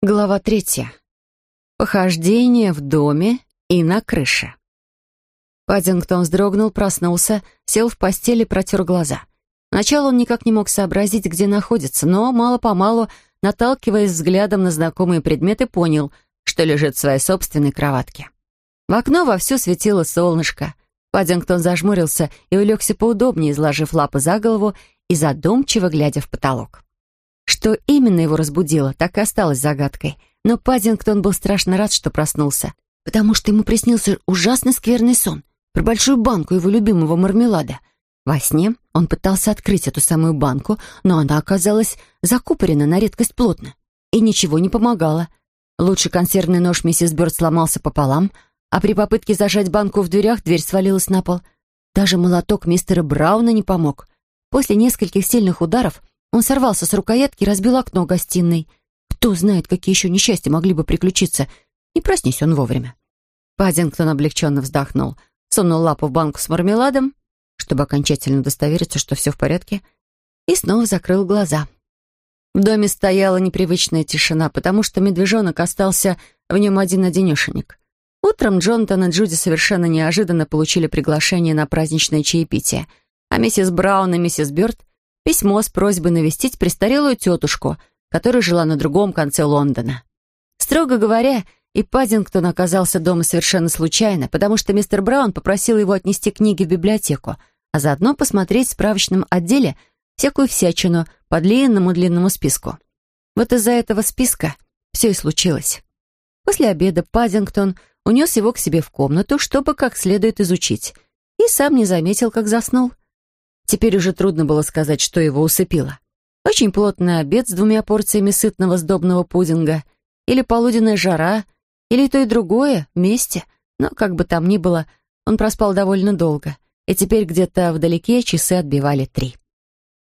Глава третья. Похождение в доме и на крыше. Паддингтон вздрогнул, проснулся, сел в постели и протер глаза. Сначала он никак не мог сообразить, где находится, но мало-помалу, наталкиваясь взглядом на знакомые предметы, понял, что лежит в своей собственной кроватке. В окно вовсю светило солнышко. Паддингтон зажмурился и улегся поудобнее, изложив лапы за голову и задумчиво глядя в потолок. Что именно его разбудило, так и осталось загадкой. Но Паддингтон был страшно рад, что проснулся, потому что ему приснился ужасно скверный сон про большую банку его любимого мармелада. Во сне он пытался открыть эту самую банку, но она оказалась закупорена на редкость плотно. И ничего не помогало. Лучший консервный нож миссис Бёрд сломался пополам, а при попытке зажать банку в дверях дверь свалилась на пол. Даже молоток мистера Брауна не помог. После нескольких сильных ударов он сорвался с рукоятки и разбил окно гостиной. Кто знает, какие еще несчастья могли бы приключиться. Не проснись он вовремя. Паддингтон облегченно вздохнул, сунул лапу в банку с мармеладом, чтобы окончательно удостовериться, что все в порядке, и снова закрыл глаза. В доме стояла непривычная тишина, потому что медвежонок остался в нем один-одинешенек. Утром Джонатан и Джуди совершенно неожиданно получили приглашение на праздничное чаепитие, а миссис Браун и миссис Бёрд письмо с просьбой навестить престарелую тетушку, которая жила на другом конце Лондона. Строго говоря, и Паддингтон оказался дома совершенно случайно, потому что мистер Браун попросил его отнести книги в библиотеку, а заодно посмотреть в справочном отделе всякую всячину по длинному-длинному списку. Вот из-за этого списка все и случилось. После обеда Паддингтон унес его к себе в комнату, чтобы как следует изучить, и сам не заметил, как заснул. Теперь уже трудно было сказать, что его усыпило. Очень плотный обед с двумя порциями сытного сдобного пудинга, или полуденная жара, или то и другое вместе. Но, как бы там ни было, он проспал довольно долго, и теперь где-то вдалеке часы отбивали три.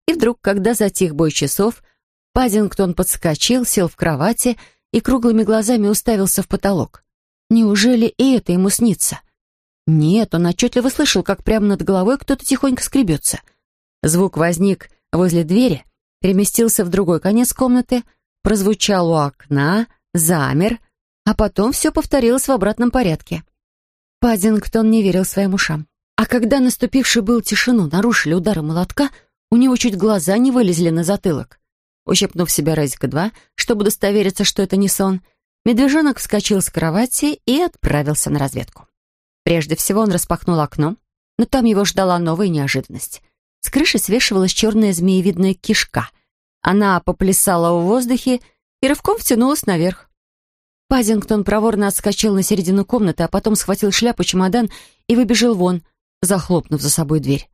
И вдруг, когда затих бой часов, Паддингтон подскочил, сел в кровати и круглыми глазами уставился в потолок. Неужели и это ему снится? Нет, он отчетливо слышал, как прямо над головой кто-то тихонько скребется. Звук возник возле двери, переместился в другой конец комнаты, прозвучал у окна, замер, а потом все повторилось в обратном порядке. Паддингтон не верил своим ушам. А когда наступивший был тишину нарушили удары молотка, у него чуть глаза не вылезли на затылок. Ущипнув себя разика два, чтобы удостовериться, что это не сон, медвежонок вскочил с кровати и отправился на разведку. Прежде всего он распахнул окно, но там его ждала новая неожиданность. С крыши свешивалась черная змеевидная кишка. Она поплясала в воздухе и рывком втянулась наверх. Пазингтон проворно отскочил на середину комнаты, а потом схватил шляпу, чемодан и выбежал вон, захлопнув за собой дверь.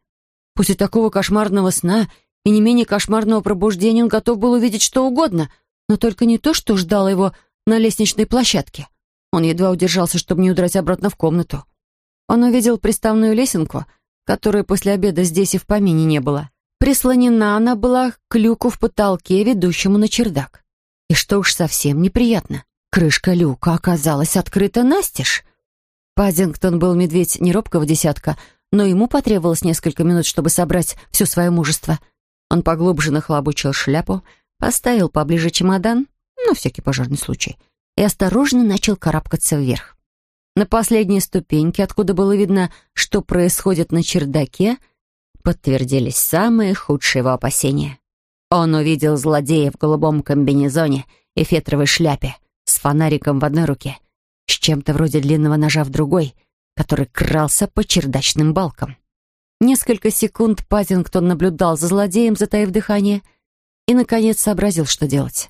После такого кошмарного сна и не менее кошмарного пробуждения он готов был увидеть что угодно, но только не то, что ждало его на лестничной площадке. Он едва удержался, чтобы не удрать обратно в комнату. Он увидел приставную лесенку, которой после обеда здесь и в помине не было. Прислонена она была к люку в потолке, ведущему на чердак. И что уж совсем неприятно, крышка люка оказалась открыта настежь. Паддингтон был медведь не робкого десятка, но ему потребовалось несколько минут, чтобы собрать все свое мужество. Он поглубже нахлобучил шляпу, поставил поближе чемодан, на всякий пожарный случай, и осторожно начал карабкаться вверх. На последней ступеньке, откуда было видно, что происходит на чердаке, подтвердились самые худшие его опасения. Он увидел злодея в голубом комбинезоне и фетровой шляпе, с фонариком в одной руке, с чем-то вроде длинного ножа в другой, который крался по чердачным балкам. Несколько секунд Паттингтон наблюдал за злодеем, затаив дыхание, и, наконец, сообразил, что делать.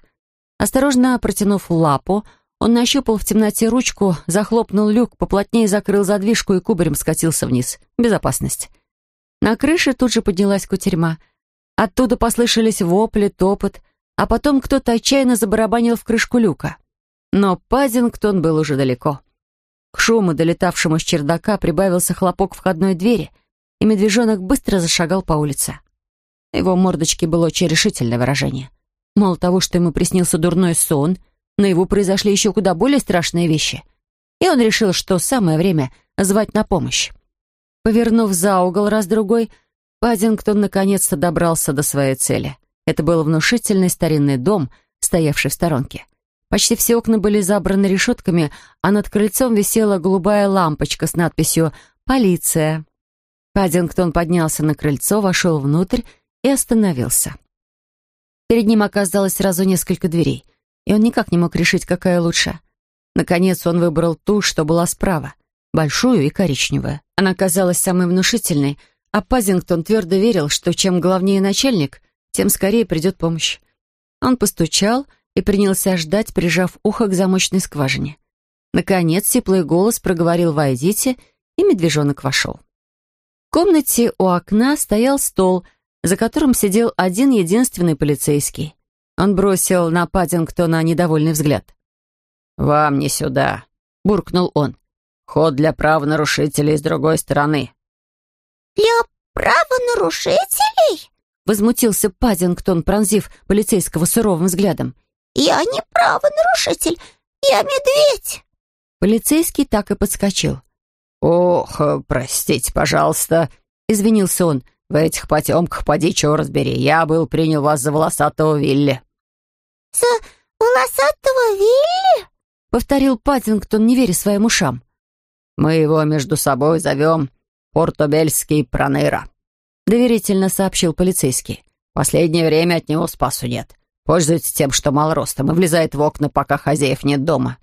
Осторожно протянув лапу, он нащупал в темноте ручку, захлопнул люк, поплотнее закрыл задвижку и кубарем скатился вниз. Безопасность. На крыше тут же поднялась кутерьма. Оттуда послышались вопли, топот, а потом кто-то отчаянно забарабанил в крышку люка. Но Пазингтон был уже далеко. К шуму, долетавшему с чердака, прибавился хлопок входной двери, и медвежонок быстро зашагал по улице. Его мордочке было очень решительное выражение. Мало того, что ему приснился дурной сон — но его произошли еще куда более страшные вещи. И он решил, что самое время звать на помощь. Повернув за угол раз-другой, Паддингтон наконец-то добрался до своей цели. Это был внушительный старинный дом, стоявший в сторонке. Почти все окна были забраны решетками, а над крыльцом висела голубая лампочка с надписью «Полиция». Паддингтон поднялся на крыльцо, вошел внутрь и остановился. Перед ним оказалось сразу несколько дверей, и он никак не мог решить, какая лучше. Наконец он выбрал ту, что была справа, большую и коричневую. Она казалась самой внушительной, а Пазингтон твердо верил, что чем главнее начальник, тем скорее придет помощь. Он постучал и принялся ждать, прижав ухо к замочной скважине. Наконец, теплый голос проговорил «Войдите», и медвежонок вошел. В комнате у окна стоял стол, за которым сидел один единственный полицейский. Он бросил на Паддингтона недовольный взгляд. «Вам не сюда», — буркнул он. «Ход для правонарушителей с другой стороны». «Для правонарушителей?» — возмутился Паддингтон, пронзив полицейского суровым взглядом. «Я не правонарушитель, я медведь!» Полицейский так и подскочил. «Ох, простите, пожалуйста», — извинился он. «В этих потемках поди чего разбери. Я был принял вас за волосатого Вилли». «За волосатого Вилли?» — повторил Паттингтон, не веря своим ушам. «Мы его между собой зовем Портобельский Проныра», — доверительно сообщил полицейский. «Последнее время от него спасу нет. Пользуется тем, что мал ростом, и влезает в окна, пока хозяев нет дома».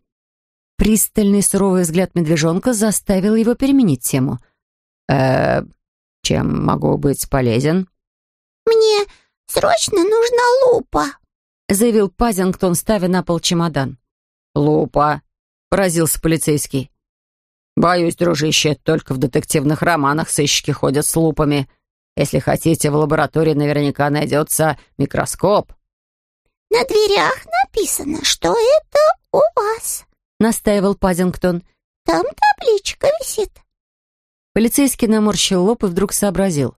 Пристальный суровый взгляд медвежонка заставил его переменить тему. «Э, чем могу быть полезен?» «Мне срочно нужна лупа», — заявил Пазингтон, ставя на пол чемодан. «Лупа», — поразился полицейский. «Боюсь, дружище, только в детективных романах сыщики ходят с лупами. Если хотите, в лаборатории наверняка найдется микроскоп». «На дверях написано, что это у вас», — настаивал Паддингтон. «Там табличка висит». Полицейский наморщил лоб и вдруг сообразил.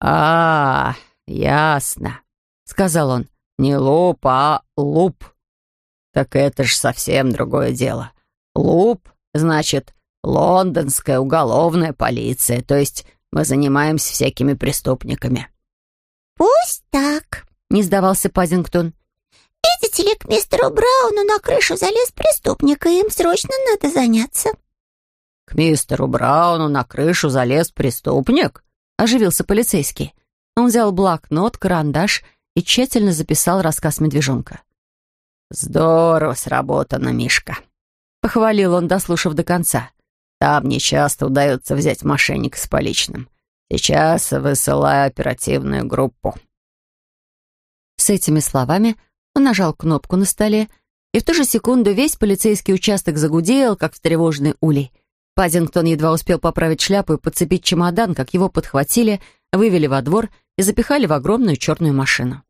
«А, ясно», — сказал он. «Не луп, а луп. Так это ж совсем другое дело. Луп, значит, лондонская уголовная полиция, то есть мы занимаемся всякими преступниками». «Пусть так», не сдавался Пазингтон. «Видите ли, к мистеру Брауну на крышу залез преступник, и им срочно надо заняться». «К мистеру Брауну на крышу залез преступник?» — оживился полицейский. Он взял блокнот, карандаш и тщательно записал рассказ медвежонка. «Здорово сработано, Мишка», — похвалил он, дослушав до конца. «Там нечасто удается взять мошенника с поличным. Сейчас высылаю оперативную группу». С этими словами он нажал кнопку на столе, и в ту же секунду весь полицейский участок загудел, как встревоженный улей. Паддингтон едва успел поправить шляпу и подцепить чемодан, как его подхватили, вывели во двор и запихали в огромную черную машину.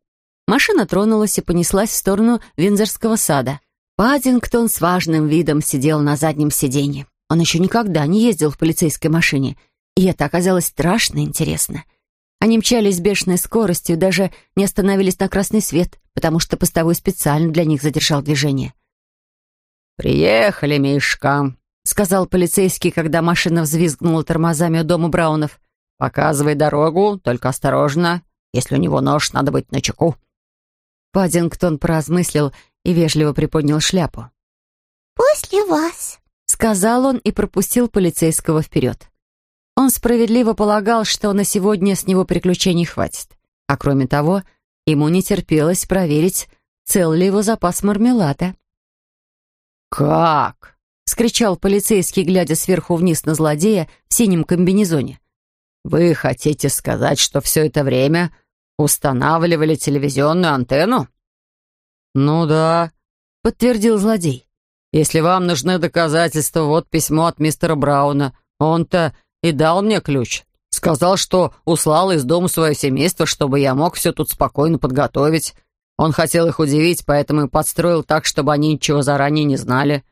Машина тронулась и понеслась в сторону Виндзорского сада. Паддингтон с важным видом сидел на заднем сиденье. Он еще никогда не ездил в полицейской машине, и это оказалось страшно интересно. Они мчались с бешеной скоростью, даже не остановились на красный свет, потому что постовой специально для них задержал движение. «Приехали, Мишка», — сказал полицейский, когда машина взвизгнула тормозами у дома Браунов. «Показывай дорогу, только осторожно. Если у него нож, надо быть начеку». Паддингтон поразмыслил и вежливо приподнял шляпу. «После вас», — сказал он и пропустил полицейского вперед. Он справедливо полагал, что на сегодня с него приключений хватит. А кроме того, ему не терпелось проверить, цел ли его запас мармелада. «Как?» — скричал полицейский, глядя сверху вниз на злодея в синем комбинезоне. «Вы хотите сказать, что все это время устанавливали телевизионную антенну?» «Ну да», — подтвердил злодей. «Если вам нужны доказательства, вот письмо от мистера Брауна. Он-то и дал мне ключ. Сказал, что услал из дома свое семейство, чтобы я мог все тут спокойно подготовить. Он хотел их удивить, поэтому и подстроил так, чтобы они ничего заранее не знали».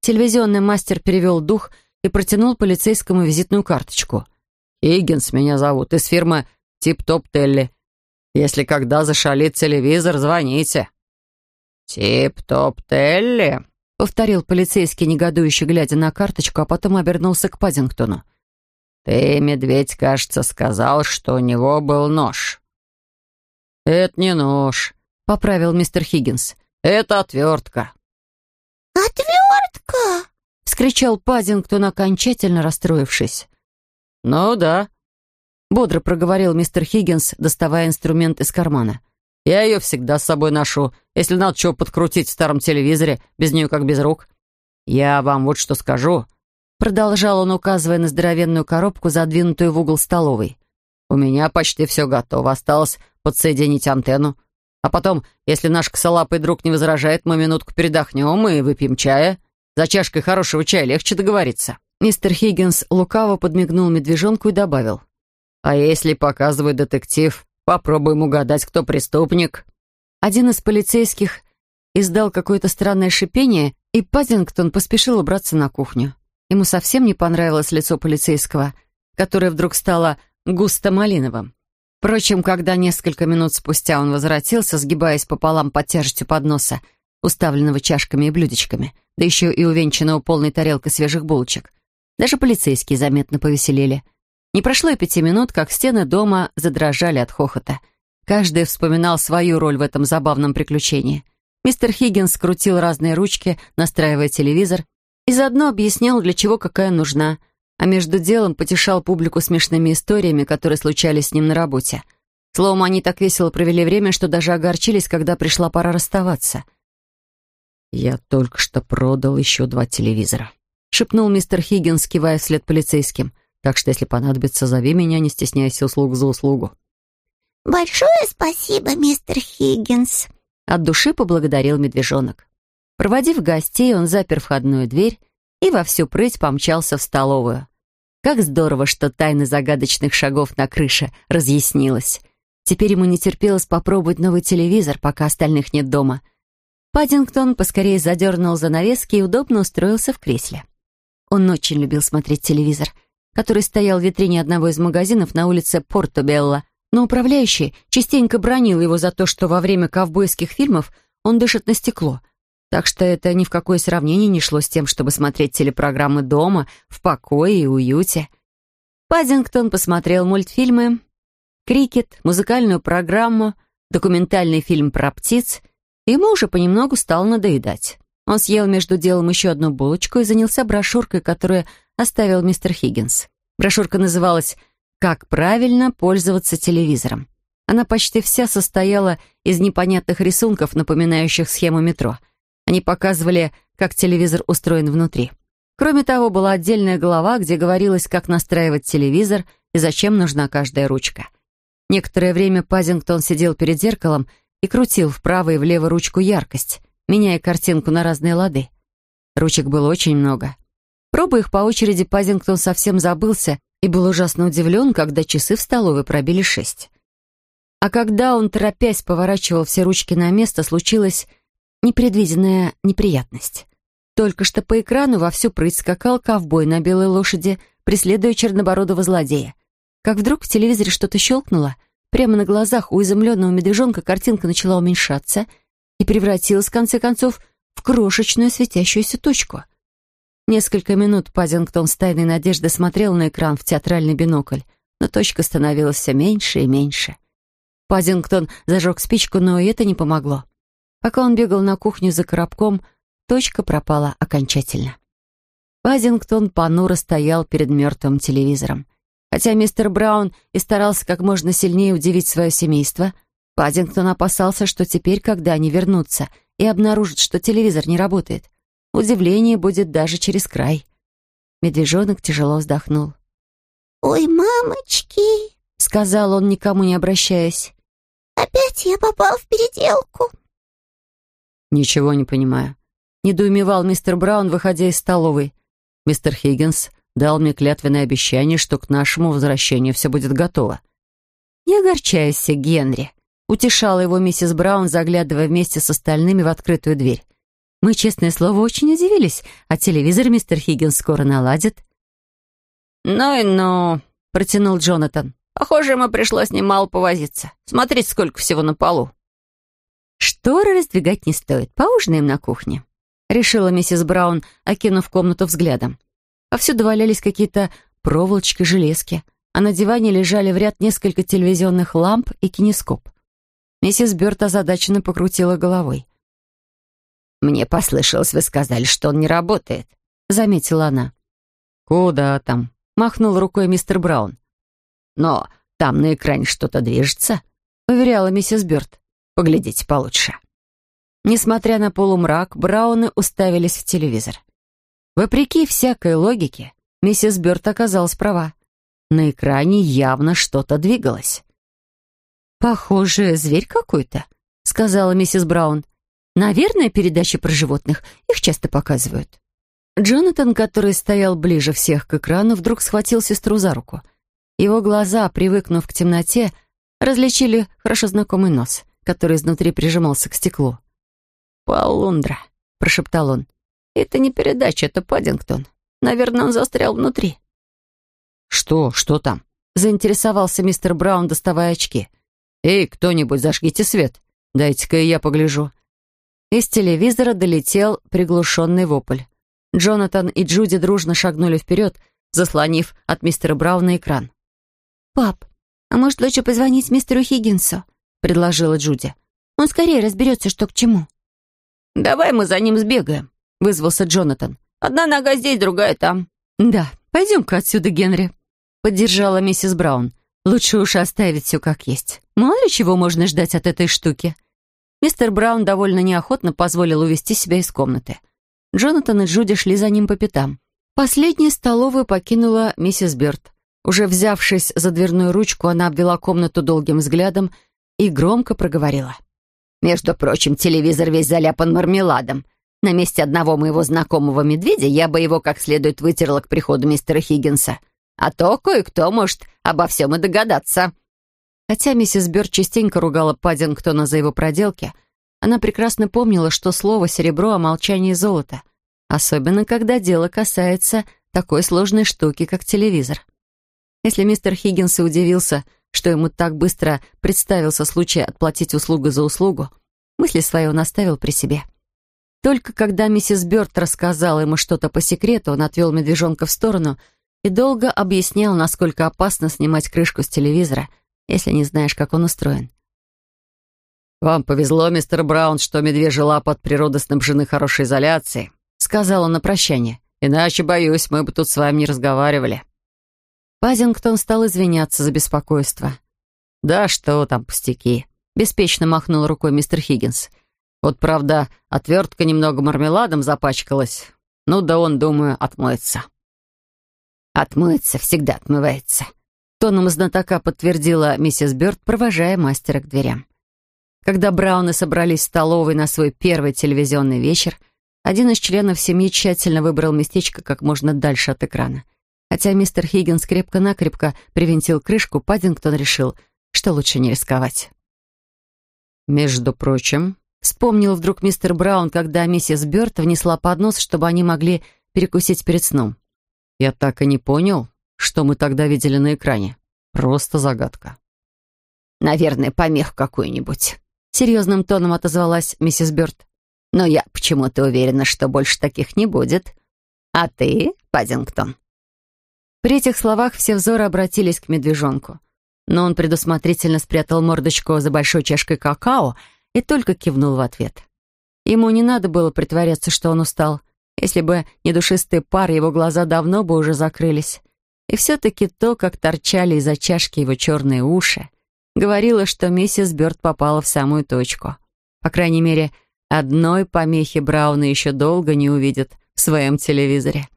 Телевизионный мастер перевел дух и протянул полицейскому визитную карточку. «Иггинс меня зовут, из фирмы Тип-Топ Телли. Если когда зашалит телевизор, звоните». «Тип-Топ Телли?» — повторил полицейский, негодующе глядя на карточку, а потом обернулся к Паддингтону. «Ты, медведь, кажется, сказал, что у него был нож». «Это не нож», — поправил мистер Хиггинс. «Это отвертка». вскричал Паддингтон, окончательно расстроившись. «Ну да», — бодро проговорил мистер Хиггинс, доставая инструмент из кармана. «Я ее всегда с собой ношу. Если надо чего подкрутить в старом телевизоре, без нее как без рук. Я вам вот что скажу», — продолжал он, указывая на здоровенную коробку, задвинутую в угол столовой. «У меня почти все готово. Осталось подсоединить антенну. А потом, если наш косолапый друг не возражает, мы минутку передохнем и выпьем чая. За чашкой хорошего чая легче договориться». Мистер Хиггинс лукаво подмигнул медвежонку и добавил. «А если показывает детектив, попробуем угадать, кто преступник». Один из полицейских издал какое-то странное шипение, и Паддингтон поспешил убраться на кухню. Ему совсем не понравилось лицо полицейского, которое вдруг стало густо-малиновым. Впрочем, когда несколько минут спустя он возвратился, сгибаясь пополам под тяжестью подноса, уставленного чашками и блюдечками, да еще и увенчанного полной тарелкой свежих булочек, даже полицейские заметно повеселели. Не прошло и пяти минут, как стены дома задрожали от хохота. Каждый вспоминал свою роль в этом забавном приключении. Мистер Хиггинс крутил разные ручки, настраивая телевизор, и заодно объяснял, для чего какая нужна — а между делом потешал публику смешными историями, которые случались с ним на работе. Словом, они так весело провели время, что даже огорчились, когда пришла пора расставаться. «Я только что продал еще два телевизора», — шепнул мистер Хиггинс, кивая вслед полицейским. «Так что, если понадобится, зови меня, не стесняйся услуг за услугу». «Большое спасибо, мистер Хиггинс», — от души поблагодарил медвежонок. Проводив гостей, он запер входную дверь и во всю прыть помчался в столовую. Как здорово, что тайна загадочных шагов на крыше разъяснилась. Теперь ему не терпелось попробовать новый телевизор, пока остальных нет дома. Паддингтон поскорее задернул занавески и удобно устроился в кресле. Он очень любил смотреть телевизор, который стоял в витрине одного из магазинов на улице Порто-Белла, но управляющий частенько бронил его за то, что во время ковбойских фильмов он дышит на стекло — так что это ни в какое сравнение не шло с тем, чтобы смотреть телепрограммы дома, в покое и уюте. Паддингтон посмотрел мультфильмы, крикет, музыкальную программу, документальный фильм про птиц. Ему уже понемногу стало надоедать. Он съел между делом еще одну булочку и занялся брошюркой, которую оставил мистер Хиггинс. Брошюрка называлась «Как правильно пользоваться телевизором». Она почти вся состояла из непонятных рисунков, напоминающих схему метро — они показывали, как телевизор устроен внутри. Кроме того, была отдельная глава, где говорилось, как настраивать телевизор и зачем нужна каждая ручка. Некоторое время Пазингтон сидел перед зеркалом и крутил вправо и влево ручку яркость, меняя картинку на разные лады. Ручек было очень много. Пробуя их по очереди, Пазингтон совсем забылся и был ужасно удивлен, когда часы в столовой пробили шесть. А когда он, торопясь, поворачивал все ручки на место, случилось непредвиденная неприятность. Только что по экрану во всю прыть скакал ковбой на белой лошади, преследуя чернобородого злодея. Как вдруг в телевизоре что-то щелкнуло, прямо на глазах у изумленного медвежонка картинка начала уменьшаться и превратилась, в конце концов, в крошечную светящуюся точку. Несколько минут Пазингтон с тайной надеждой смотрел на экран в театральный бинокль, но точка становилась все меньше и меньше. Пазингтон зажег спичку, но и это не помогло. Пока он бегал на кухню за коробком, точка пропала окончательно. Пазингтон понуро стоял перед мертвым телевизором. Хотя мистер Браун и старался как можно сильнее удивить свое семейство, Пазингтон опасался, что теперь, когда они вернутся и обнаружат, что телевизор не работает, удивление будет даже через край. Медвежонок тяжело вздохнул. «Ой, мамочки!» — сказал он, никому не обращаясь. «Опять я попал в переделку!» «Ничего не понимаю», — недоумевал мистер Браун, выходя из столовой. «Мистер Хиггинс дал мне клятвенное обещание, что к нашему возвращению все будет готово». «Не огорчайся, Генри», — утешала его миссис Браун, заглядывая вместе с остальными в открытую дверь. «Мы, честное слово, очень удивились, а телевизор мистер Хиггинс скоро наладит». «Ну и ну», — протянул Джонатан. «Похоже, ему пришлось немало повозиться. Смотрите, сколько всего на полу». «Шторы раздвигать не стоит. Поужинаем на кухне», — решила миссис Браун, окинув комнату взглядом. Повсюду валялись какие-то проволочки, железки, а на диване лежали в ряд несколько телевизионных ламп и кинескоп. Миссис Бёрд озадаченно покрутила головой. «Мне послышалось, вы сказали, что он не работает», — заметила она. «Куда там?» — махнул рукой мистер Браун. «Но там на экране что-то движется», — уверяла миссис Бёрд. «Поглядите получше». Несмотря на полумрак, Брауны уставились в телевизор. Вопреки всякой логике, миссис Бёрд оказалась права. На экране явно что-то двигалось. «Похоже, зверь какой-то», — сказала миссис Браун. «Наверное, передачи про животных. Их часто показывают». Джонатан, который стоял ближе всех к экрану, вдруг схватил сестру за руку. Его глаза, привыкнув к темноте, различили хорошо знакомый нос, который изнутри прижимался к стеклу. «Полундра», — прошептал он. «Это не передача, это Паддингтон. Наверное, он застрял внутри». «Что? Что там?» — заинтересовался мистер Браун, доставая очки. «Эй, кто-нибудь, зажгите свет. Дайте-ка я погляжу». Из телевизора долетел приглушенный вопль. Джонатан и Джуди дружно шагнули вперед, заслонив от мистера Брауна экран. «Пап, а может лучше позвонить мистеру Хиггинсу?» — предложила Джуди. «Он скорее разберется, что к чему». «Давай мы за ним сбегаем», — вызвался Джонатан. «Одна нога здесь, другая там». «Да, пойдем-ка отсюда, Генри», — поддержала миссис Браун. «Лучше уж оставить все как есть. Мало ли чего можно ждать от этой штуки». Мистер Браун довольно неохотно позволил увести себя из комнаты. Джонатан и Джуди шли за ним по пятам. Последней столовую покинула миссис Бёрд. Уже взявшись за дверную ручку, она обвела комнату долгим взглядом и громко проговорила. «Между прочим, телевизор весь заляпан мармеладом. На месте одного моего знакомого медведя я бы его как следует вытерла к приходу мистера Хиггинса. А то кое-кто может обо всем и догадаться». Хотя миссис Бёрд частенько ругала Паддингтона за его проделки, она прекрасно помнила, что слово «серебро» о молчании золота, особенно когда дело касается такой сложной штуки, как телевизор. Если мистер Хиггинс и удивился, что ему так быстро представился случай отплатить услугу за услугу, мысли свои он оставил при себе. Только когда миссис Бёрд рассказала ему что-то по секрету, он отвел медвежонка в сторону и долго объяснял, насколько опасно снимать крышку с телевизора, если не знаешь, как он устроен. «Вам повезло, мистер Браун, что медвежья лапа от природы снабжены хорошей изоляцией», — сказал он на прощание. «Иначе, боюсь, мы бы тут с вами не разговаривали». Пазингтон стал извиняться за беспокойство. «Да что там, пустяки», — беспечно махнул рукой мистер Хиггинс. «Вот, правда, отвертка немного мармеладом запачкалась. Ну да он, думаю, отмоется». «Отмоется, всегда отмывается», — тоном знатока подтвердила миссис Бёрд, провожая мастера к дверям. Когда Брауны собрались в столовой на свой первый телевизионный вечер, один из членов семьи тщательно выбрал местечко как можно дальше от экрана. Хотя мистер Хиггинс крепко-накрепко привинтил крышку, Паддингтон решил, что лучше не рисковать. «Между прочим», — вспомнил вдруг мистер Браун, когда миссис Бёрд внесла поднос, чтобы они могли перекусить перед сном. «Я так и не понял, что мы тогда видели на экране. Просто загадка». «Наверное, помех какую-нибудь», Серьезным тоном отозвалась миссис Бёрд. «Но я почему-то уверена, что больше таких не будет. А ты, Паддингтон?» При этих словах все взоры обратились к медвежонку. Но он предусмотрительно спрятал мордочку за большой чашкой какао и только кивнул в ответ. Ему не надо было притворяться, что он устал. Если бы не душистый пар, его глаза давно бы уже закрылись. И все-таки то, как торчали из-за чашки его черные уши, говорила, что миссис Бёрд попала в самую точку. По крайней мере, одной помехи Брауна еще долго не увидят в своем телевизоре.